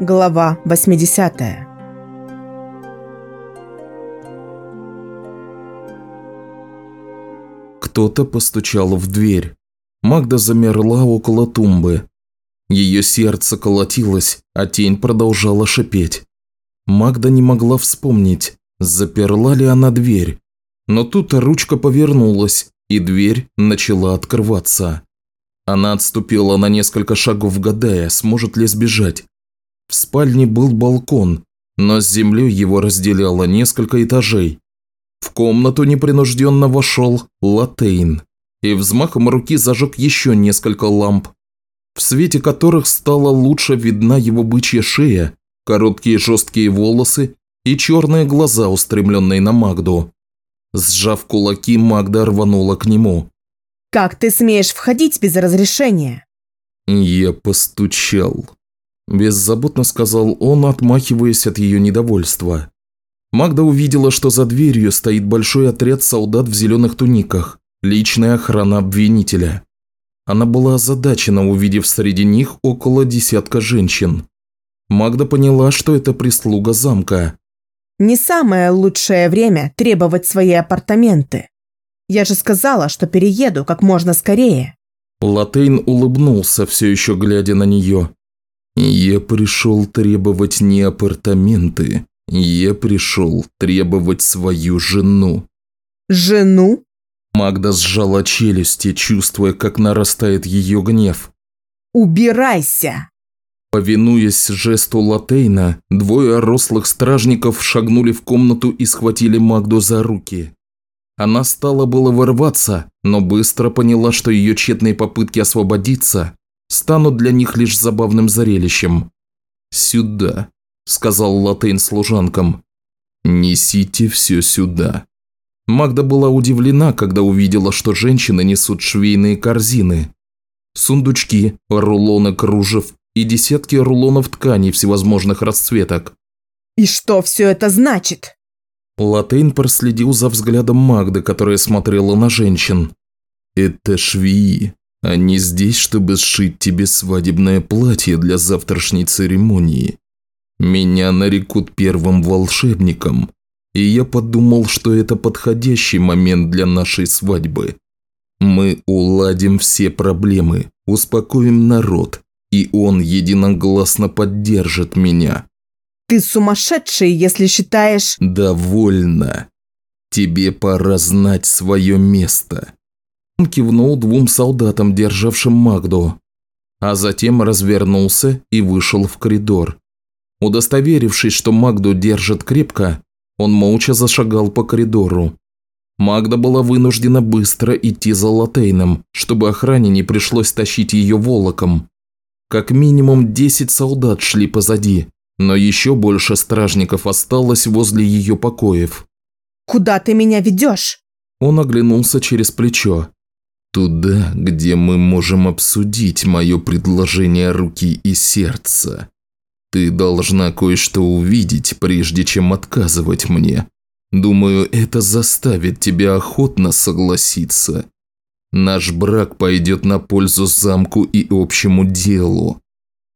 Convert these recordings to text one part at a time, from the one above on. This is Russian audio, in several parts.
Глава 80 Кто-то постучал в дверь. Магда замерла около тумбы. Ее сердце колотилось, а тень продолжала шипеть. Магда не могла вспомнить, заперла ли она дверь. Но тут ручка повернулась, и дверь начала открываться. Она отступила на несколько шагов, гадая, сможет ли сбежать. В спальне был балкон, но с землей его разделяло несколько этажей. В комнату непринужденно вошел Латейн и взмахом руки зажег еще несколько ламп, в свете которых стала лучше видна его бычья шея, короткие жесткие волосы и черные глаза, устремленные на Магду. Сжав кулаки, Магда рванула к нему. «Как ты смеешь входить без разрешения?» «Я постучал», Беззаботно сказал он, отмахиваясь от ее недовольства. Магда увидела, что за дверью стоит большой отряд солдат в зеленых туниках, личная охрана обвинителя. Она была озадачена, увидев среди них около десятка женщин. Магда поняла, что это прислуга замка. «Не самое лучшее время требовать свои апартаменты. Я же сказала, что перееду как можно скорее». Латейн улыбнулся, все еще глядя на нее. Я пришел требовать не апартаменты, я пришел требовать свою жену. Жену? Магда сжала челюсти, чувствуя, как нарастает ее гнев. «Убирайся!» Повинуясь жесту Латейна, двое рослых стражников шагнули в комнату и схватили Магду за руки. Она стала было вырваться, но быстро поняла, что ее тщетные попытки освободиться станут для них лишь забавным зрелищем. «Сюда», – сказал Латейн служанкам. «Несите все сюда». Магда была удивлена, когда увидела, что женщины несут швейные корзины. Сундучки, рулоны кружев и десятки рулонов тканей всевозможных расцветок. «И что все это значит?» Латейн проследил за взглядом Магды, которая смотрела на женщин. «Это швеи. Они здесь, чтобы сшить тебе свадебное платье для завтрашней церемонии. Меня нарекут первым волшебником, и я подумал, что это подходящий момент для нашей свадьбы. Мы уладим все проблемы, успокоим народ, и он единогласно поддержит меня. Ты сумасшедший, если считаешь... Довольно. Тебе пора знать свое место. Он кивнул двум солдатам, державшим Магду, а затем развернулся и вышел в коридор. Удостоверившись, что Магду держит крепко, он молча зашагал по коридору. Магда была вынуждена быстро идти за Латейном, чтобы охране не пришлось тащить ее волоком. Как минимум 10 солдат шли позади, но еще больше стражников осталось возле ее покоев. «Куда ты меня ведешь?» Он оглянулся через плечо. Туда, где мы можем обсудить мое предложение руки и сердца. Ты должна кое-что увидеть, прежде чем отказывать мне. Думаю, это заставит тебя охотно согласиться. Наш брак пойдет на пользу замку и общему делу.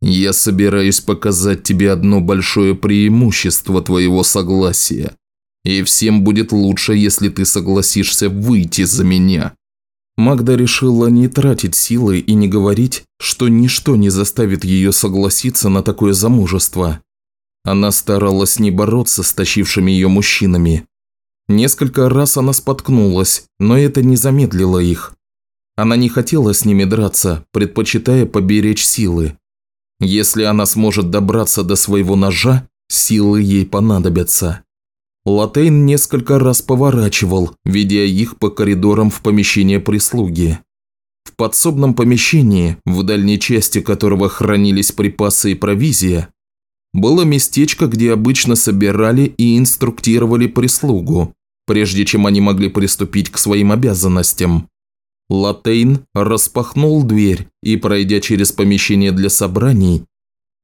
Я собираюсь показать тебе одно большое преимущество твоего согласия. И всем будет лучше, если ты согласишься выйти за меня. Магда решила не тратить силы и не говорить, что ничто не заставит ее согласиться на такое замужество. Она старалась не бороться с тащившими ее мужчинами. Несколько раз она споткнулась, но это не замедлило их. Она не хотела с ними драться, предпочитая поберечь силы. Если она сможет добраться до своего ножа, силы ей понадобятся. Латейн несколько раз поворачивал, ведя их по коридорам в помещение прислуги. В подсобном помещении, в дальней части которого хранились припасы и провизия, было местечко, где обычно собирали и инструктировали прислугу, прежде чем они могли приступить к своим обязанностям. Латейн распахнул дверь и, пройдя через помещение для собраний,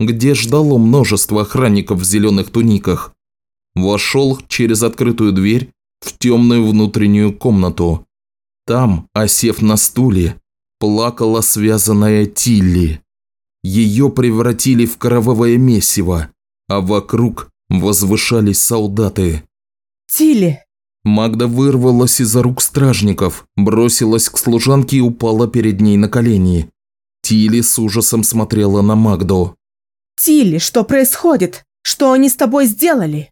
где ждало множество охранников в зеленых туниках, вошел через открытую дверь в темную внутреннюю комнату. Там, осев на стуле, плакала связанная Тилли. Ее превратили в кровавое месиво, а вокруг возвышались солдаты. «Тилли!» Магда вырвалась из рук стражников, бросилась к служанке и упала перед ней на колени. Тилли с ужасом смотрела на Магду. «Тилли, что происходит? Что они с тобой сделали?»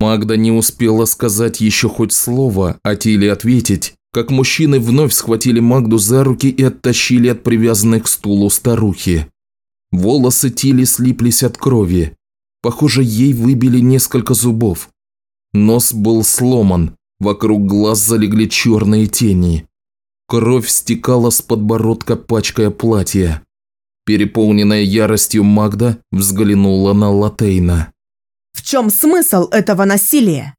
Магда не успела сказать еще хоть слово, а Тилли ответить, как мужчины вновь схватили Магду за руки и оттащили от привязанной к стулу старухи. Волосы Тилли слиплись от крови. Похоже, ей выбили несколько зубов. Нос был сломан, вокруг глаз залегли черные тени. Кровь стекала с подбородка, пачкая платье. Переполненная яростью Магда взглянула на Латейна. «В чем смысл этого насилия?»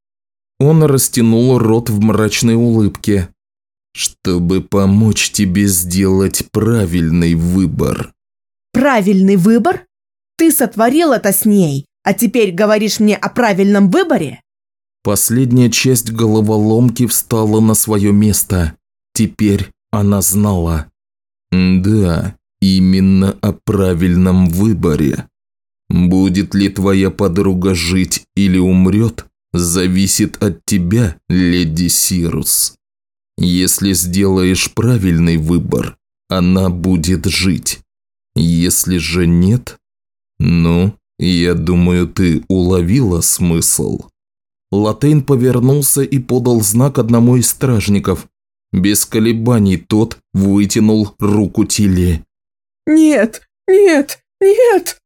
Он растянул рот в мрачной улыбке. «Чтобы помочь тебе сделать правильный выбор». «Правильный выбор? Ты сотворил это с ней, а теперь говоришь мне о правильном выборе?» Последняя часть головоломки встала на свое место. Теперь она знала. «Да, именно о правильном выборе. Будет ли твоя подруга жить или умрет, зависит от тебя, леди Сирус. Если сделаешь правильный выбор, она будет жить. Если же нет, ну, я думаю, ты уловила смысл. Латейн повернулся и подал знак одному из стражников. Без колебаний тот вытянул руку Тилли. «Нет, нет, нет!»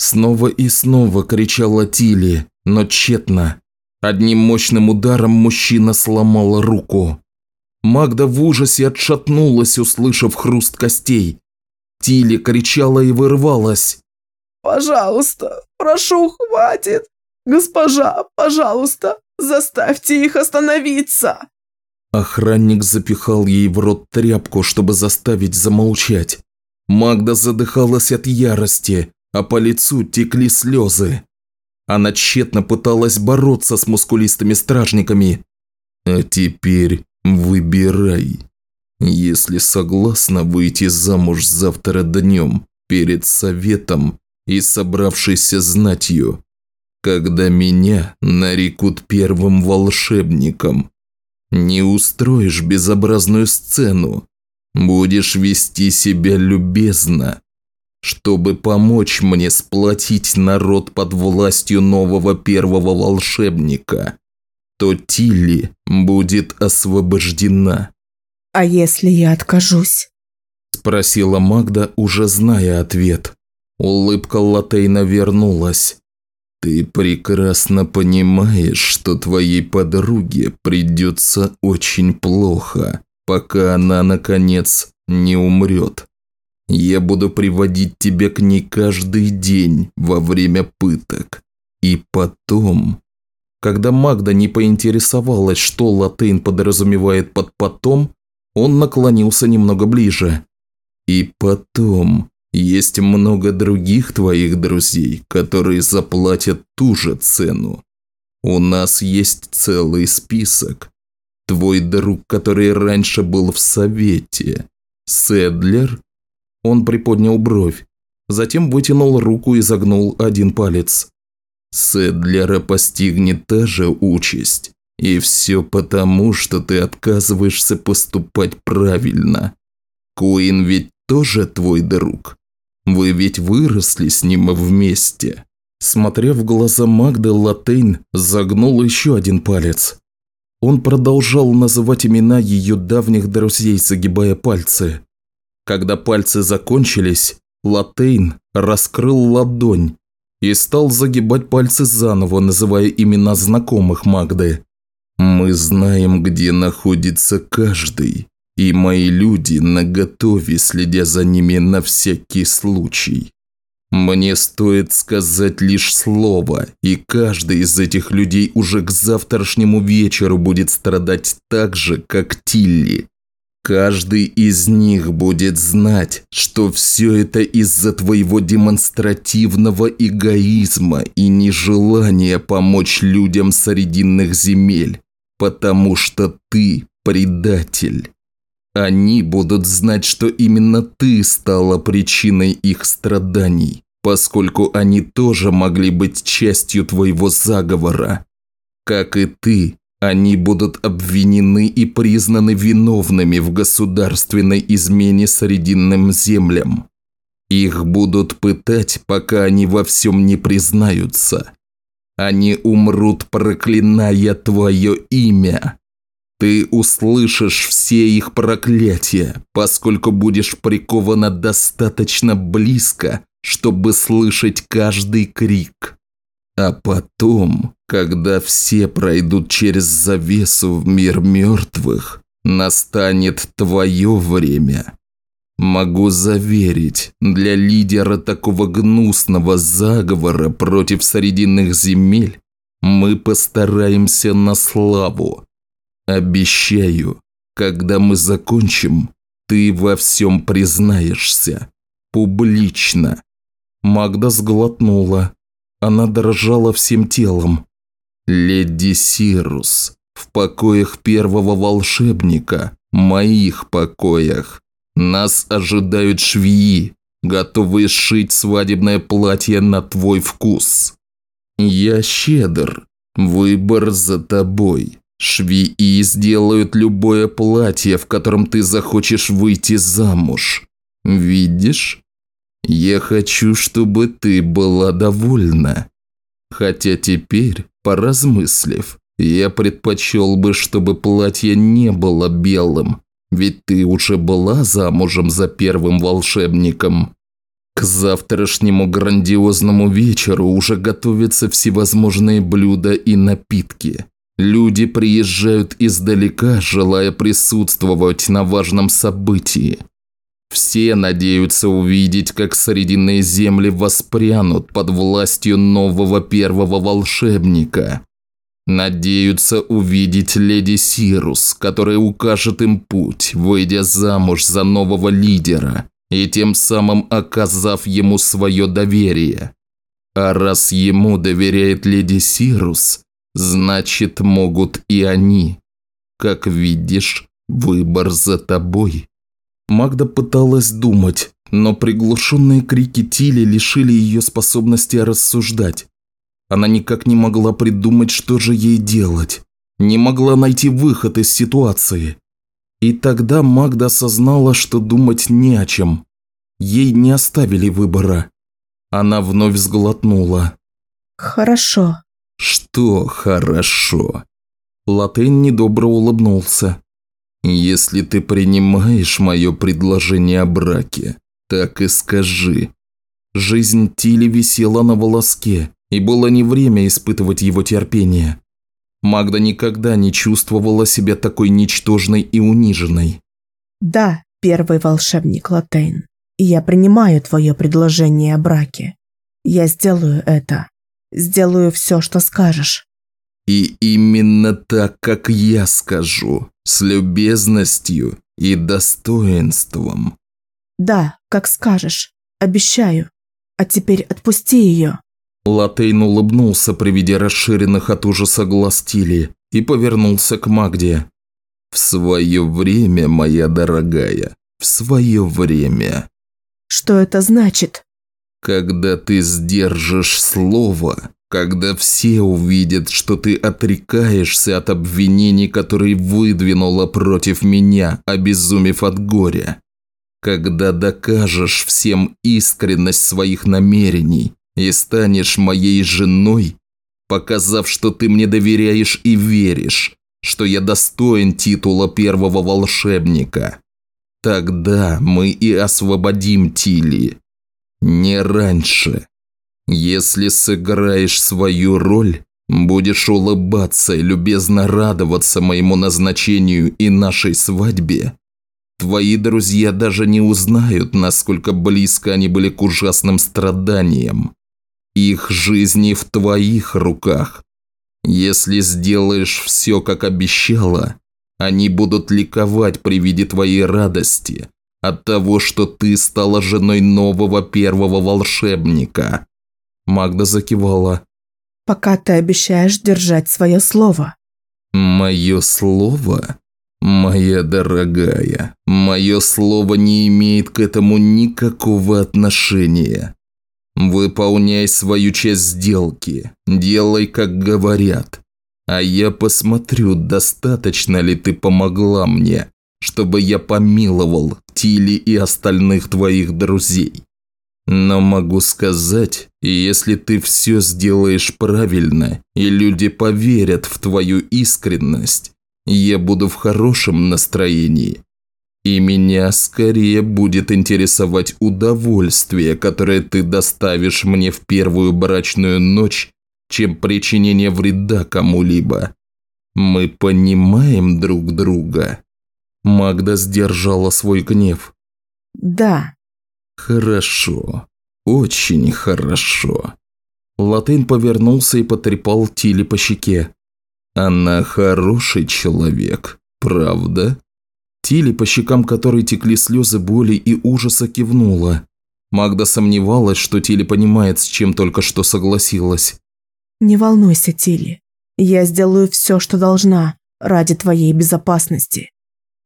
Снова и снова кричала Тилли, но тщетно. Одним мощным ударом мужчина сломал руку. Магда в ужасе отшатнулась, услышав хруст костей. Тилли кричала и вырывалась. «Пожалуйста, прошу, хватит! Госпожа, пожалуйста, заставьте их остановиться!» Охранник запихал ей в рот тряпку, чтобы заставить замолчать. Магда задыхалась от ярости, а по лицу текли слезы. Она тщетно пыталась бороться с мускулистыми стражниками. «А теперь выбирай. Если согласна выйти замуж завтра днем, перед советом и собравшейся знатью, когда меня нарекут первым волшебником, не устроишь безобразную сцену, будешь вести себя любезно, чтобы помочь мне сплотить народ под властью нового первого волшебника, то Тилли будет освобождена. «А если я откажусь?» Спросила Магда, уже зная ответ. Улыбка Латейна вернулась. «Ты прекрасно понимаешь, что твоей подруге придется очень плохо, пока она, наконец, не умрет. Я буду приводить тебя к ней каждый день во время пыток. И потом...» Когда Магда не поинтересовалась, что Латейн подразумевает под «потом», он наклонился немного ближе. «И потом, есть много других твоих друзей, которые заплатят ту же цену. У нас есть целый список. Твой друг, который раньше был в совете, Седлер, он приподнял бровь, затем вытянул руку и загнул один палец. Седлера постигнет та же участь. И все потому, что ты отказываешься поступать правильно. Куин ведь тоже твой друг. Вы ведь выросли с ним вместе. Смотря в глаза Магды, Латейн загнул еще один палец. Он продолжал называть имена ее давних друзей, загибая пальцы. Когда пальцы закончились, Латейн раскрыл ладонь и стал загибать пальцы заново, называя имена знакомых Магды. «Мы знаем, где находится каждый, и мои люди наготове, следя за ними на всякий случай. Мне стоит сказать лишь слово, и каждый из этих людей уже к завтрашнему вечеру будет страдать так же, как Тилли. Каждый из них будет знать, что все это из-за твоего демонстративного эгоизма и нежелания помочь людям Срединных земель, потому что ты предатель. Они будут знать, что именно ты стала причиной их страданий, поскольку они тоже могли быть частью твоего заговора. Как и ты, они будут обвинены и признаны виновными в государственной измене Срединным землям. Их будут пытать, пока они во всем не признаются. Они умрут, проклиная твое имя. Ты услышишь все их проклятия, поскольку будешь прикована достаточно близко, чтобы слышать каждый крик. А потом, когда все пройдут через завесу в мир мертвых, настанет твое время. Могу заверить, для лидера такого гнусного заговора против Срединных земель мы постараемся на славу. Обещаю, когда мы закончим, ты во всем признаешься. Публично. Магда сглотнула. Она дрожала всем телом. Леди Сирус, в покоях первого волшебника, моих покоях, нас ожидают швеи, готовые сшить свадебное платье на твой вкус. Я щедр, выбор за тобой. Швеи сделают любое платье, в котором ты захочешь выйти замуж. Видишь? Я хочу, чтобы ты была довольна. Хотя теперь, поразмыслив, я предпочел бы, чтобы платье не было белым, ведь ты уже была замужем за первым волшебником. К завтрашнему грандиозному вечеру уже готовятся всевозможные блюда и напитки. Люди приезжают издалека, желая присутствовать на важном событии. Все надеются увидеть, как Срединные земли воспрянут под властью нового первого волшебника. Надеются увидеть леди Сирус, которая укажет им путь, выйдя замуж за нового лидера и тем самым оказав ему свое доверие. А раз ему доверяет леди Сирус, значит могут и они. Как видишь, выбор за тобой. Магда пыталась думать, но приглушенные крики Тили лишили ее способности рассуждать. Она никак не могла придумать, что же ей делать. Не могла найти выход из ситуации. И тогда Магда осознала, что думать не о чем. Ей не оставили выбора. Она вновь сглотнула. «Хорошо», «Что хорошо?» Латейн недобро улыбнулся. «Если ты принимаешь мое предложение о браке, так и скажи». Жизнь Тили висела на волоске, и было не время испытывать его терпение. Магда никогда не чувствовала себя такой ничтожной и униженной. «Да, первый волшебник Латейн, я принимаю твое предложение о браке. Я сделаю это. Сделаю все, что скажешь». «И именно так, как я скажу, с любезностью и достоинством». «Да, как скажешь. Обещаю. А теперь отпусти ее». Латейн улыбнулся при виде расширенных от ужаса глаз Тили и повернулся к Магде. «В свое время, моя дорогая, в свое время». «Что это значит?» Когда ты сдержишь слово, когда все увидят, что ты отрекаешься от обвинений, которые выдвинула против меня, обезумев от горя, когда докажешь всем искренность своих намерений и станешь моей женой, показав, что ты мне доверяешь и веришь, что я достоин титула первого волшебника, тогда мы и освободим Тили. Не раньше. Если сыграешь свою роль, будешь улыбаться и любезно радоваться моему назначению и нашей свадьбе, твои друзья даже не узнают, насколько близко они были к ужасным страданиям. Их жизни в твоих руках. Если сделаешь все, как обещала, они будут ликовать при виде твоей радости, от того, что ты стала женой нового первого волшебника». Магда закивала. «Пока ты обещаешь держать свое слово». «Мое слово? «Моя дорогая, мое слово не имеет к этому никакого отношения. Выполняй свою часть сделки, делай, как говорят. А я посмотрю, достаточно ли ты помогла мне, чтобы я помиловал Тили и остальных твоих друзей. Но могу сказать, если ты все сделаешь правильно, и люди поверят в твою искренность, я буду в хорошем настроении. И меня скорее будет интересовать удовольствие, которое ты доставишь мне в первую брачную ночь, чем причинение вреда кому-либо. Мы понимаем друг друга. Магда сдержала свой гнев. Да. Хорошо. Очень хорошо. Латейн повернулся и потрепал Тили по щеке. Она хороший человек, правда? Тили, по щекам которой текли слезы боли и ужаса, кивнула. Магда сомневалась, что Тили понимает, с чем только что согласилась. «Не волнуйся, Тили. Я сделаю все, что должна, ради твоей безопасности».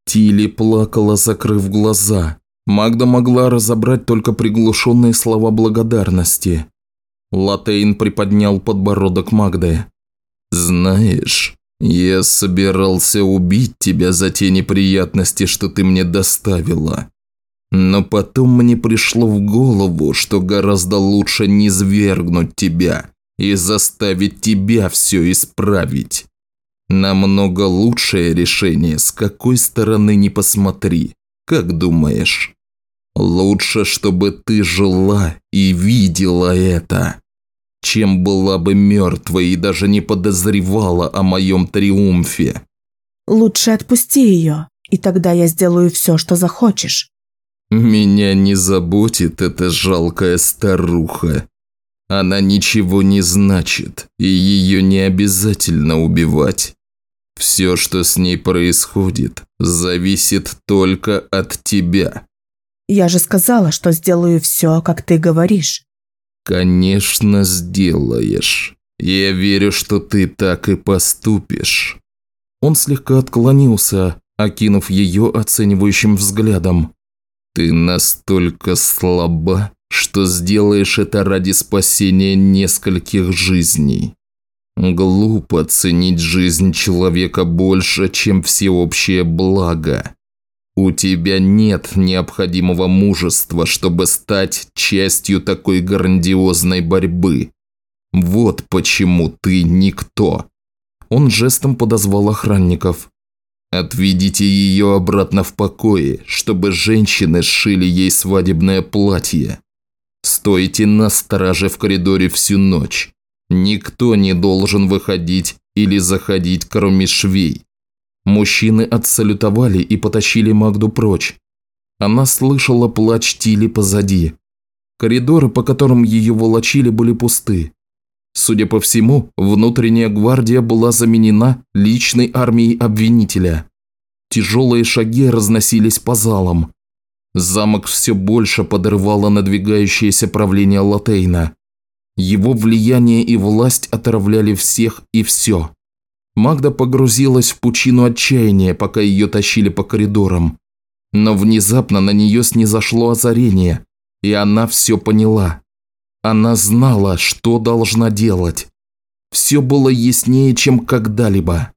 Тили плакала, закрыв глаза. Магда могла разобрать только приглушенные слова благодарности. Латейн приподнял подбородок Магды. «Знаешь, я собирался убить тебя за те неприятности, что ты мне доставила. Но потом мне пришло в голову, что гораздо лучше не свергнуть тебя и заставить тебя все исправить. Намного лучшее решение, с какой стороны не посмотри. Как думаешь? Лучше, чтобы ты жила и видела это чем была бы мертвой и даже не подозревала о моем триумфе. Лучше отпусти ее, и тогда я сделаю все, что захочешь. Меня не заботит эта жалкая старуха. Она ничего не значит, и ее не обязательно убивать. Все, что с ней происходит, зависит только от тебя. Я же сказала, что сделаю все, как ты говоришь. «Конечно, сделаешь. Я верю, что ты так и поступишь». Он слегка отклонился, окинув ее оценивающим взглядом. «Ты настолько слаба, что сделаешь это ради спасения нескольких жизней. Глупо ценить жизнь человека больше, чем всеобщее благо. У тебя нет необходимого мужества, чтобы стать частью такой грандиозной борьбы. Вот почему ты никто. Он жестом подозвал охранников. Отведите ее обратно в покое, чтобы женщины сшили ей свадебное платье. Стойте на страже в коридоре всю ночь. Никто не должен выходить или заходить, кроме швей. Мужчины отсалютовали и потащили Магду прочь. Она слышала плач Тили позади. Коридоры, по которым ее волочили, были пусты. Судя по всему, внутренняя гвардия была заменена личной армией обвинителя. Тяжелые шаги разносились по залам. Замок все больше подрывало надвигающееся правление Латейна. Его влияние и власть отравляли всех и все. Магда погрузилась в пучину отчаяния, пока ее тащили по коридорам. Но внезапно на нее снизошло озарение, и она все поняла. Она знала, что должна делать. Все было яснее, чем когда-либо.